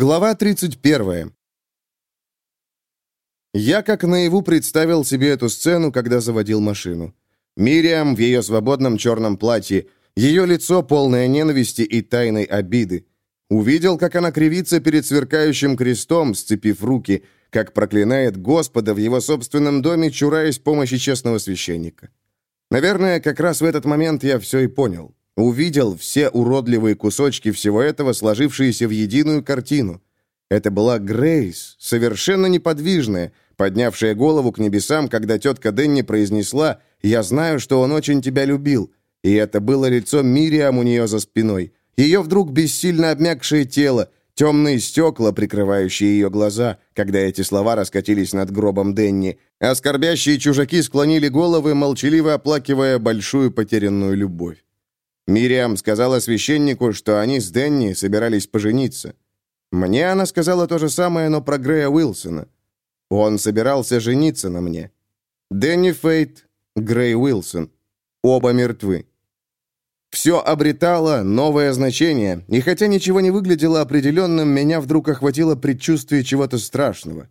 Глава 31. Я как наяву представил себе эту сцену, когда заводил машину. Мириам в ее свободном черном платье, ее лицо полное ненависти и тайной обиды. Увидел, как она кривится перед сверкающим крестом, сцепив руки, как проклинает Господа в его собственном доме, чураясь помощи честного священника. Наверное, как раз в этот момент я все и понял. Увидел все уродливые кусочки всего этого, сложившиеся в единую картину. Это была Грейс, совершенно неподвижная, поднявшая голову к небесам, когда тетка Денни произнесла «Я знаю, что он очень тебя любил». И это было лицо Мириам у нее за спиной. Ее вдруг бессильно обмякшее тело, темные стекла, прикрывающие ее глаза, когда эти слова раскатились над гробом Денни, а скорбящие чужаки склонили головы, молчаливо оплакивая большую потерянную любовь. Мириам сказала священнику, что они с Денни собирались пожениться. Мне она сказала то же самое, но про Грея Уилсона. Он собирался жениться на мне. Дэнни Фейт, Грей Уилсон. Оба мертвы. Все обретало новое значение, и хотя ничего не выглядело определенным, меня вдруг охватило предчувствие чего-то страшного.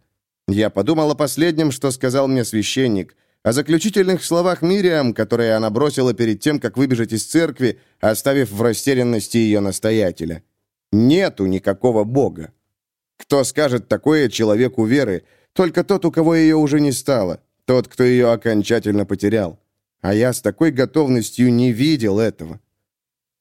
Я подумал о последнем, что сказал мне священник — о заключительных словах Мириам, которые она бросила перед тем, как выбежать из церкви, оставив в растерянности ее настоятеля. Нету никакого Бога. Кто скажет такое человеку веры? Только тот, у кого ее уже не стало, тот, кто ее окончательно потерял. А я с такой готовностью не видел этого.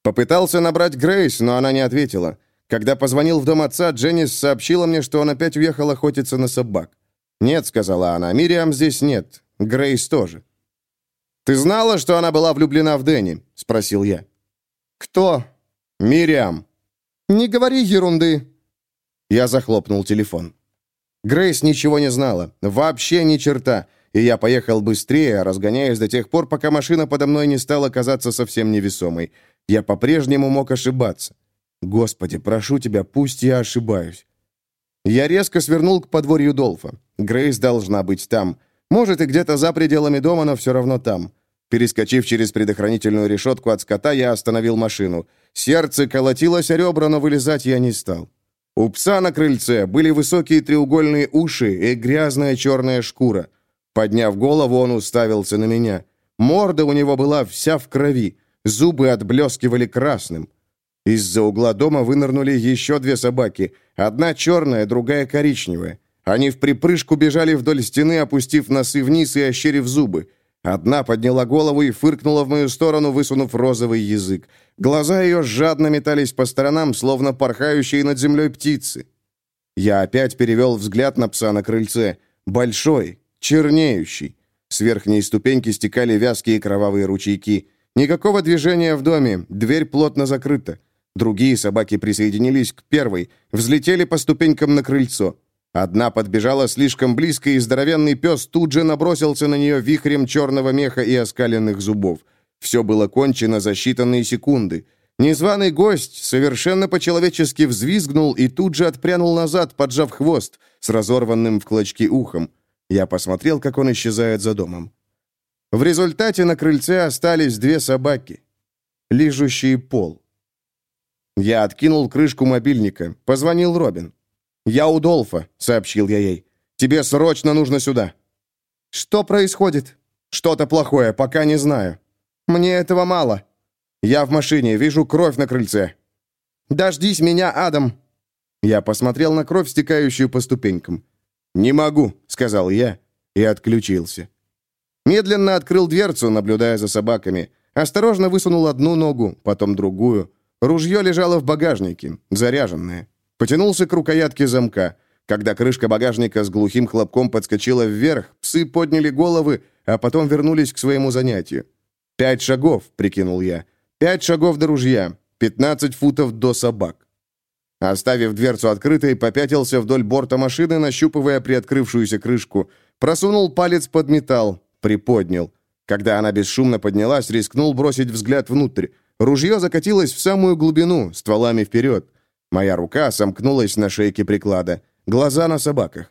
Попытался набрать Грейс, но она не ответила. Когда позвонил в дом отца, Дженнис сообщила мне, что он опять уехал охотиться на собак. «Нет», — сказала она, — «Мириам здесь нет. Грейс тоже. «Ты знала, что она была влюблена в Дэнни?» — спросил я. «Кто?» «Мириам». «Не говори ерунды». Я захлопнул телефон. Грейс ничего не знала, вообще ни черта, и я поехал быстрее, разгоняясь до тех пор, пока машина подо мной не стала казаться совсем невесомой. Я по-прежнему мог ошибаться. Господи, прошу тебя, пусть я ошибаюсь. Я резко свернул к подворью Долфа. Грейс должна быть там. Может, и где-то за пределами дома, но все равно там. Перескочив через предохранительную решетку от скота, я остановил машину. Сердце колотилось о ребра, но вылезать я не стал. У пса на крыльце были высокие треугольные уши и грязная черная шкура. Подняв голову, он уставился на меня. Морда у него была вся в крови, зубы отблескивали красным. Из-за угла дома вынырнули еще две собаки. Одна черная, другая коричневая. Они в припрыжку бежали вдоль стены, опустив носы вниз и ощерив зубы. Одна подняла голову и фыркнула в мою сторону, высунув розовый язык. Глаза ее жадно метались по сторонам, словно порхающие над землей птицы. Я опять перевел взгляд на пса на крыльце. Большой, чернеющий. С верхней ступеньки стекали вязкие кровавые ручейки. Никакого движения в доме, дверь плотно закрыта. Другие собаки присоединились к первой, взлетели по ступенькам на крыльцо. Одна подбежала слишком близко, и здоровенный пес тут же набросился на нее вихрем черного меха и оскаленных зубов. Все было кончено за считанные секунды. Незваный гость совершенно по-человечески взвизгнул и тут же отпрянул назад, поджав хвост, с разорванным в клочки ухом. Я посмотрел, как он исчезает за домом. В результате на крыльце остались две собаки, лижущие пол. Я откинул крышку мобильника, позвонил Робин. «Я у Долфа», — сообщил я ей. «Тебе срочно нужно сюда». «Что происходит?» «Что-то плохое, пока не знаю». «Мне этого мало». «Я в машине, вижу кровь на крыльце». «Дождись меня, Адам». Я посмотрел на кровь, стекающую по ступенькам. «Не могу», — сказал я и отключился. Медленно открыл дверцу, наблюдая за собаками. Осторожно высунул одну ногу, потом другую. Ружье лежало в багажнике, заряженное. Потянулся к рукоятке замка. Когда крышка багажника с глухим хлопком подскочила вверх, псы подняли головы, а потом вернулись к своему занятию. «Пять шагов», — прикинул я. «Пять шагов до ружья. Пятнадцать футов до собак». Оставив дверцу открытой, попятился вдоль борта машины, нащупывая приоткрывшуюся крышку. Просунул палец под металл, приподнял. Когда она бесшумно поднялась, рискнул бросить взгляд внутрь. Ружье закатилось в самую глубину, стволами вперед. Моя рука сомкнулась на шейке приклада. Глаза на собаках.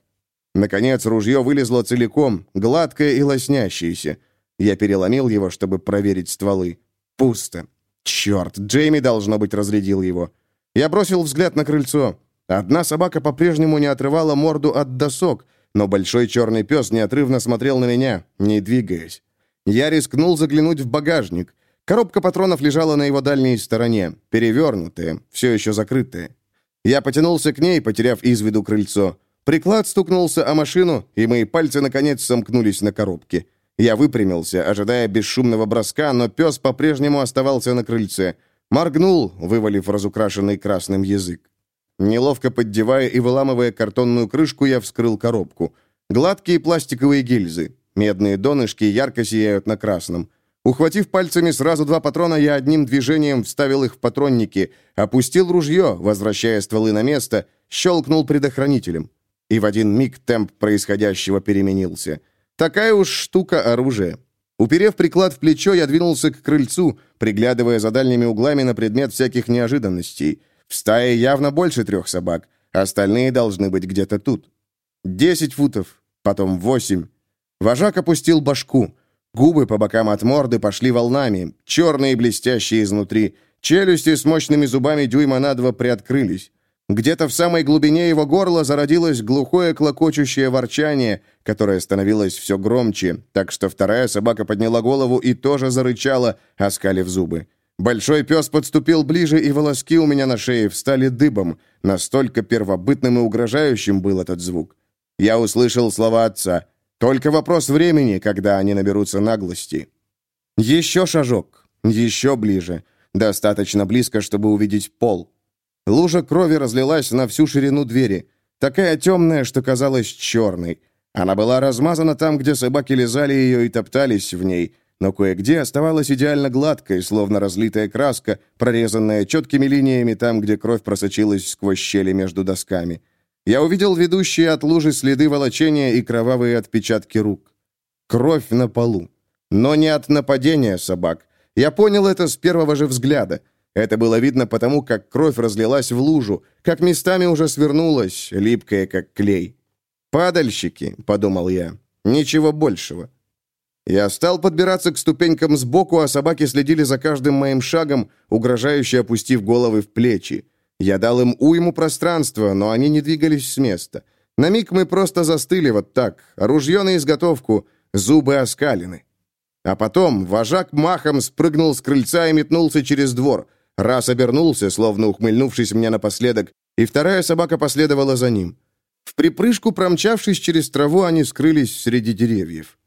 Наконец, ружье вылезло целиком, гладкое и лоснящееся. Я переломил его, чтобы проверить стволы. Пусто. Черт, Джейми, должно быть, разрядил его. Я бросил взгляд на крыльцо. Одна собака по-прежнему не отрывала морду от досок, но большой черный пес неотрывно смотрел на меня, не двигаясь. Я рискнул заглянуть в багажник. Коробка патронов лежала на его дальней стороне, перевернутая, все еще закрытая. Я потянулся к ней, потеряв из виду крыльцо. Приклад стукнулся о машину, и мои пальцы, наконец, сомкнулись на коробке. Я выпрямился, ожидая бесшумного броска, но пес по-прежнему оставался на крыльце. Моргнул, вывалив разукрашенный красным язык. Неловко поддевая и выламывая картонную крышку, я вскрыл коробку. Гладкие пластиковые гильзы. Медные донышки ярко сияют на красном. Ухватив пальцами сразу два патрона, я одним движением вставил их в патронники, опустил ружье, возвращая стволы на место, щелкнул предохранителем. И в один миг темп происходящего переменился. Такая уж штука оружия. Уперев приклад в плечо, я двинулся к крыльцу, приглядывая за дальними углами на предмет всяких неожиданностей — в стае явно больше трех собак, остальные должны быть где-то тут. Десять футов, потом восемь. Вожак опустил башку. Губы по бокам от морды пошли волнами, черные блестящие изнутри. Челюсти с мощными зубами дюйма на два приоткрылись. Где-то в самой глубине его горла зародилось глухое клокочущее ворчание, которое становилось все громче, так что вторая собака подняла голову и тоже зарычала, оскалив зубы. Большой пес подступил ближе, и волоски у меня на шее встали дыбом. Настолько первобытным и угрожающим был этот звук. Я услышал слова отца. Только вопрос времени, когда они наберутся наглости. Еще шажок. Еще ближе. Достаточно близко, чтобы увидеть пол. Лужа крови разлилась на всю ширину двери. Такая темная, что казалась черной. Она была размазана там, где собаки лизали ее и топтались в ней но кое-где оставалась идеально гладкой, словно разлитая краска, прорезанная четкими линиями там, где кровь просочилась сквозь щели между досками. Я увидел ведущие от лужи следы волочения и кровавые отпечатки рук. Кровь на полу. Но не от нападения собак. Я понял это с первого же взгляда. Это было видно потому, как кровь разлилась в лужу, как местами уже свернулась, липкая, как клей. «Падальщики», — подумал я, — «ничего большего». Я стал подбираться к ступенькам сбоку, а собаки следили за каждым моим шагом, угрожающе опустив головы в плечи. Я дал им уйму пространства, но они не двигались с места. На миг мы просто застыли вот так, ружье на изготовку, зубы оскалены. А потом вожак махом спрыгнул с крыльца и метнулся через двор. Раз обернулся, словно ухмыльнувшись мне напоследок, и вторая собака последовала за ним. В припрыжку, промчавшись через траву, они скрылись среди деревьев.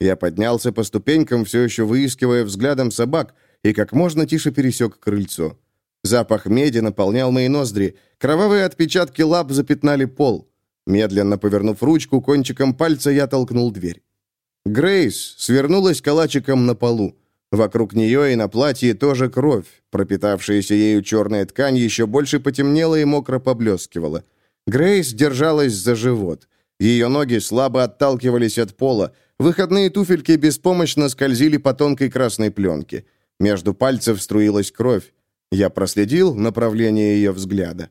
Я поднялся по ступенькам, все еще выискивая взглядом собак, и как можно тише пересек крыльцо. Запах меди наполнял мои ноздри, кровавые отпечатки лап запятнали пол. Медленно повернув ручку, кончиком пальца я толкнул дверь. Грейс свернулась калачиком на полу. Вокруг нее и на платье тоже кровь. Пропитавшаяся ею черная ткань еще больше потемнела и мокро поблескивала. Грейс держалась за живот. Ее ноги слабо отталкивались от пола. Выходные туфельки беспомощно скользили по тонкой красной пленке. Между пальцев струилась кровь. Я проследил направление ее взгляда.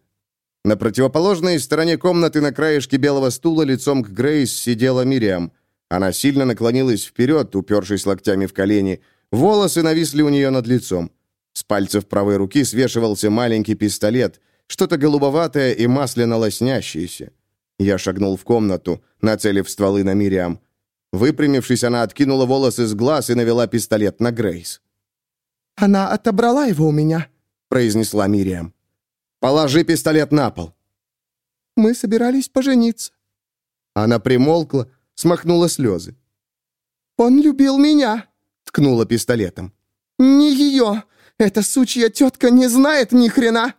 На противоположной стороне комнаты на краешке белого стула лицом к Грейс сидела Мириам. Она сильно наклонилась вперед, упершись локтями в колени. Волосы нависли у нее над лицом. С пальцев правой руки свешивался маленький пистолет, что-то голубоватое и масляно лоснящееся. Я шагнул в комнату, нацелив стволы на Мириам. Выпрямившись, она откинула волосы с глаз и навела пистолет на Грейс. «Она отобрала его у меня», — произнесла Мириам. «Положи пистолет на пол». «Мы собирались пожениться». Она примолкла, смахнула слезы. «Он любил меня», — ткнула пистолетом. «Не ее! Эта сучья тетка не знает ни хрена!»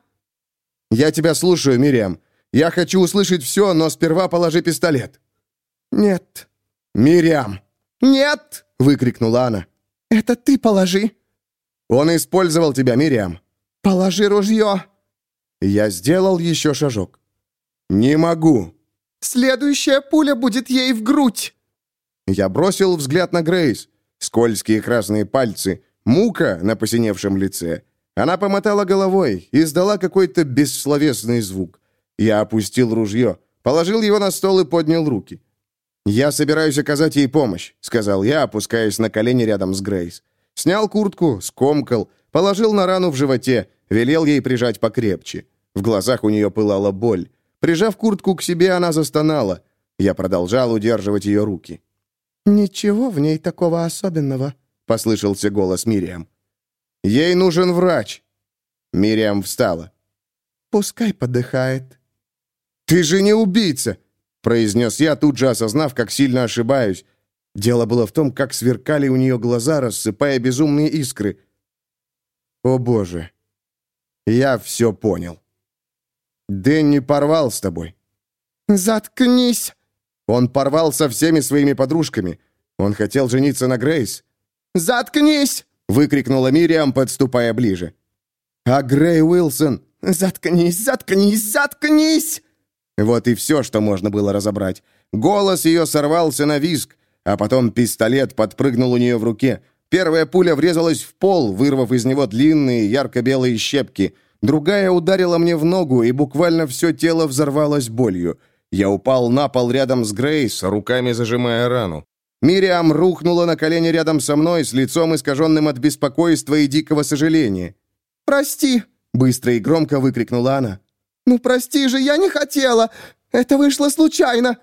«Я тебя слушаю, Мириам. Я хочу услышать все, но сперва положи пистолет». «Нет». «Мириам!» «Нет!» — выкрикнула она. «Это ты положи». «Он использовал тебя, Мириам». «Положи ружье». Я сделал еще шажок. «Не могу». «Следующая пуля будет ей в грудь». Я бросил взгляд на Грейс. Скользкие красные пальцы, мука на посиневшем лице. Она помотала головой, и издала какой-то бессловесный звук. Я опустил ружье, положил его на стол и поднял руки. «Я собираюсь оказать ей помощь», — сказал я, опускаясь на колени рядом с Грейс. Снял куртку, скомкал, положил на рану в животе, велел ей прижать покрепче. В глазах у нее пылала боль. Прижав куртку к себе, она застонала. Я продолжал удерживать ее руки. «Ничего в ней такого особенного», — послышался голос Мириам. «Ей нужен врач». Мириам встала. «Пускай подыхает». «Ты же не убийца!» — произнес я, тут же осознав, как сильно ошибаюсь. Дело было в том, как сверкали у нее глаза, рассыпая безумные искры. «О, Боже!» Я все понял. Дэнни порвал с тобой. «Заткнись!» Он порвал со всеми своими подружками. Он хотел жениться на Грейс. «Заткнись!» — выкрикнула Мириам, подступая ближе. «А Грей Уилсон...» «Заткнись, заткнись, заткнись!» Вот и все, что можно было разобрать. Голос ее сорвался на виск, а потом пистолет подпрыгнул у нее в руке. Первая пуля врезалась в пол, вырвав из него длинные ярко-белые щепки. Другая ударила мне в ногу, и буквально все тело взорвалось болью. Я упал на пол рядом с Грейс, руками зажимая рану. Мириам рухнула на колени рядом со мной с лицом искаженным от беспокойства и дикого сожаления. «Прости!» — быстро и громко выкрикнула она. «Ну прости же, я не хотела! Это вышло случайно!»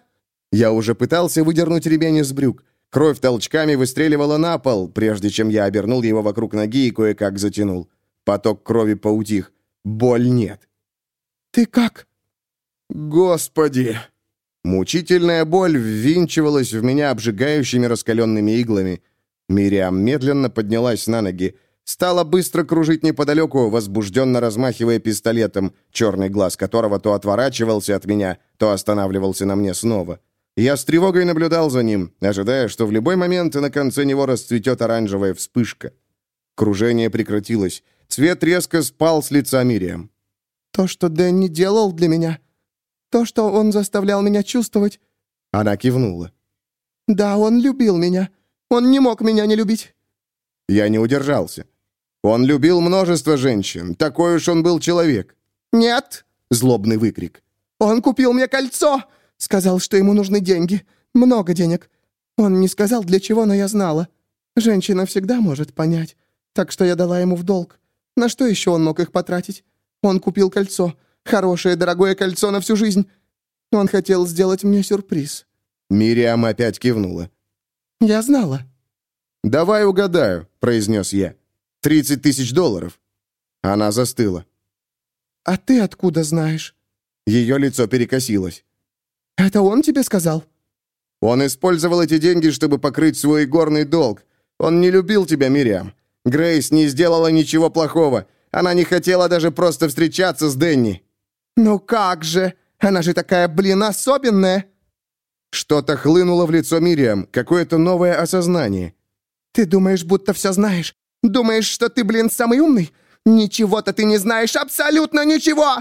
Я уже пытался выдернуть ремень из брюк. Кровь толчками выстреливала на пол, прежде чем я обернул его вокруг ноги и кое-как затянул. Поток крови поутих. Боль нет. «Ты как?» «Господи!» Мучительная боль ввинчивалась в меня обжигающими раскаленными иглами. Мириам медленно поднялась на ноги. Стала быстро кружить неподалеку, возбужденно размахивая пистолетом, черный глаз которого то отворачивался от меня, то останавливался на мне снова. Я с тревогой наблюдал за ним, ожидая, что в любой момент на конце него расцветет оранжевая вспышка. Кружение прекратилось. Цвет резко спал с лица Мириам. «То, что Дэнни делал для меня, то, что он заставлял меня чувствовать...» Она кивнула. «Да, он любил меня. Он не мог меня не любить». Я не удержался. Он любил множество женщин. Такой уж он был человек. «Нет!» — злобный выкрик. «Он купил мне кольцо! Сказал, что ему нужны деньги. Много денег. Он не сказал, для чего, но я знала. Женщина всегда может понять. Так что я дала ему в долг. На что еще он мог их потратить? Он купил кольцо. Хорошее, дорогое кольцо на всю жизнь. Он хотел сделать мне сюрприз». Мириам опять кивнула. «Я знала». «Давай угадаю», — произнес я. «Тридцать тысяч долларов». Она застыла. «А ты откуда знаешь?» Ее лицо перекосилось. «Это он тебе сказал?» «Он использовал эти деньги, чтобы покрыть свой горный долг. Он не любил тебя, Мириам. Грейс не сделала ничего плохого. Она не хотела даже просто встречаться с Дэнни». «Ну как же? Она же такая, блин, особенная!» Что-то хлынуло в лицо Мириам, какое-то новое осознание. «Ты думаешь, будто все знаешь? Думаешь, что ты, блин, самый умный? Ничего-то ты не знаешь, абсолютно ничего!»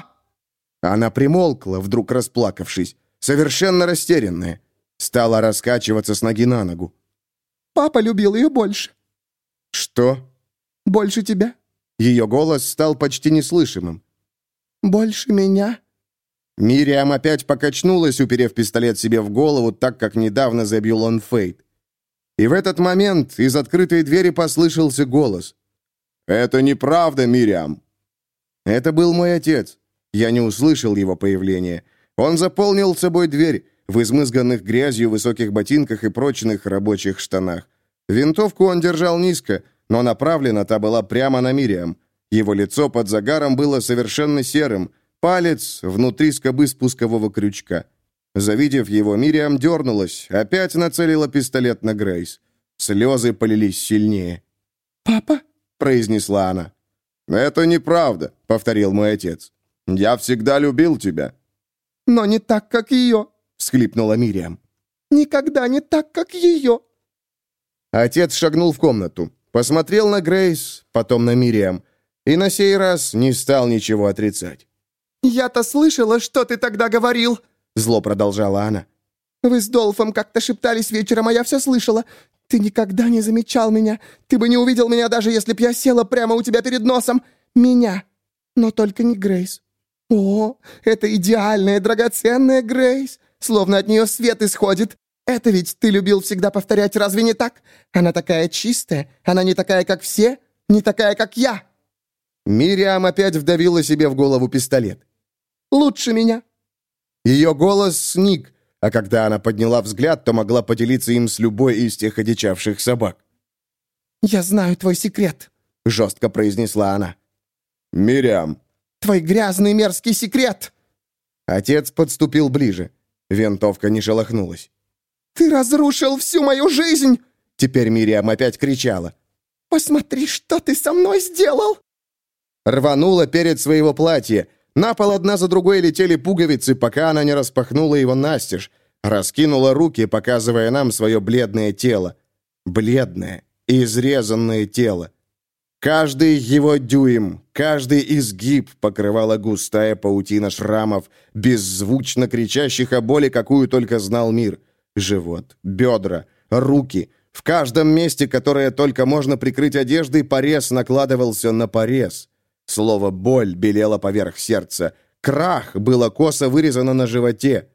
Она примолкла, вдруг расплакавшись, совершенно растерянная. Стала раскачиваться с ноги на ногу. «Папа любил ее больше». «Что?» «Больше тебя». Ее голос стал почти неслышимым. «Больше меня?» Мириам опять покачнулась, уперев пистолет себе в голову, так как недавно забил он Фейт. И в этот момент из открытой двери послышался голос. «Это неправда, Мириам!» Это был мой отец. Я не услышал его появления. Он заполнил собой дверь в измызганных грязью высоких ботинках и прочных рабочих штанах. Винтовку он держал низко, но направлена та была прямо на Мириам. Его лицо под загаром было совершенно серым, палец внутри скобы спускового крючка. Завидев его, Мириам дернулась, опять нацелила пистолет на Грейс. Слезы полились сильнее. «Папа?» — произнесла она. «Это неправда», — повторил мой отец. «Я всегда любил тебя». «Но не так, как ее», — всхлипнула Мириам. «Никогда не так, как ее». Отец шагнул в комнату, посмотрел на Грейс, потом на Мириам, и на сей раз не стал ничего отрицать. «Я-то слышала, что ты тогда говорил», — зло продолжала она. «Вы с Долфом как-то шептались вечером, а я все слышала. Ты никогда не замечал меня. Ты бы не увидел меня, даже если б я села прямо у тебя перед носом. Меня. Но только не Грейс. О, это идеальная, драгоценная Грейс. Словно от нее свет исходит. Это ведь ты любил всегда повторять, разве не так? Она такая чистая. Она не такая, как все. Не такая, как я». Мириам опять вдавила себе в голову пистолет. «Лучше меня». Ее голос сник, а когда она подняла взгляд, то могла поделиться им с любой из тех одичавших собак. «Я знаю твой секрет», — жестко произнесла она. «Мириам». «Твой грязный мерзкий секрет!» Отец подступил ближе. Винтовка не шелохнулась. «Ты разрушил всю мою жизнь!» Теперь Мириам опять кричала. «Посмотри, что ты со мной сделал!» Рванула перед своего платья. На пол одна за другой летели пуговицы, пока она не распахнула его настежь. Раскинула руки, показывая нам свое бледное тело. Бледное, изрезанное тело. Каждый его дюйм, каждый изгиб покрывала густая паутина шрамов, беззвучно кричащих о боли, какую только знал мир. Живот, бедра, руки. В каждом месте, которое только можно прикрыть одеждой, порез накладывался на порез. Слово «боль» белело поверх сердца. «Крах» было косо вырезано на животе.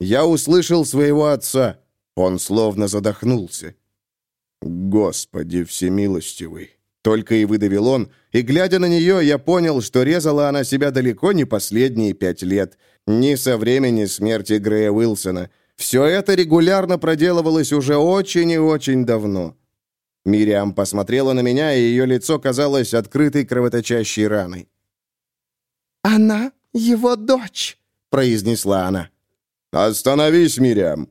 Я услышал своего отца. Он словно задохнулся. «Господи всемилостивый!» Только и выдавил он, и, глядя на нее, я понял, что резала она себя далеко не последние пять лет, ни со времени смерти Грея Уилсона. Все это регулярно проделывалось уже очень и очень давно. Мириам посмотрела на меня, и ее лицо казалось открытой кровоточащей раной. «Она его дочь», — произнесла она. «Остановись, Мириам!»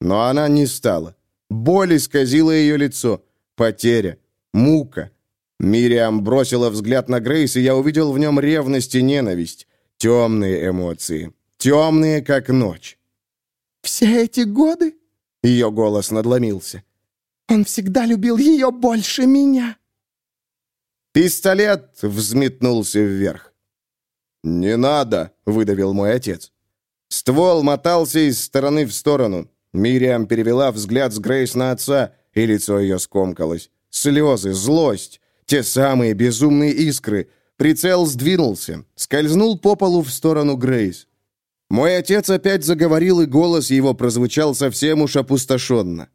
Но она не стала. Боль исказила ее лицо. Потеря. Мука. Мириам бросила взгляд на Грейс, и я увидел в нем ревность и ненависть. Темные эмоции. Темные, как ночь. «Все эти годы?» Ее голос надломился. Он всегда любил ее больше меня». Пистолет взметнулся вверх. «Не надо», — выдавил мой отец. Ствол мотался из стороны в сторону. Мириам перевела взгляд с Грейс на отца, и лицо ее скомкалось. Слезы, злость, те самые безумные искры. Прицел сдвинулся, скользнул по полу в сторону Грейс. Мой отец опять заговорил, и голос его прозвучал совсем уж опустошенно.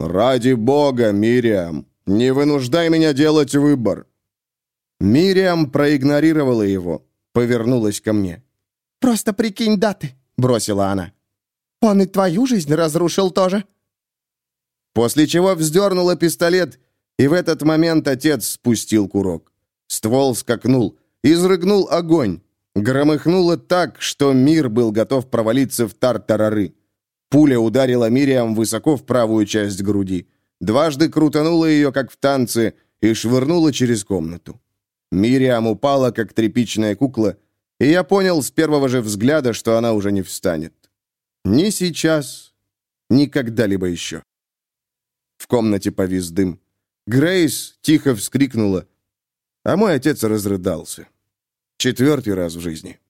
«Ради бога, Мириам, не вынуждай меня делать выбор». Мириам проигнорировала его, повернулась ко мне. «Просто прикинь даты», — бросила она. «Он и твою жизнь разрушил тоже». После чего вздернула пистолет, и в этот момент отец спустил курок. Ствол скакнул, изрыгнул огонь. Громыхнуло так, что мир был готов провалиться в тартарары. Пуля ударила Мириам высоко в правую часть груди. Дважды крутанула ее, как в танце, и швырнула через комнату. Мириам упала, как тряпичная кукла, и я понял с первого же взгляда, что она уже не встанет. Ни сейчас, ни когда-либо еще. В комнате повис дым. Грейс тихо вскрикнула, а мой отец разрыдался. Четвертый раз в жизни.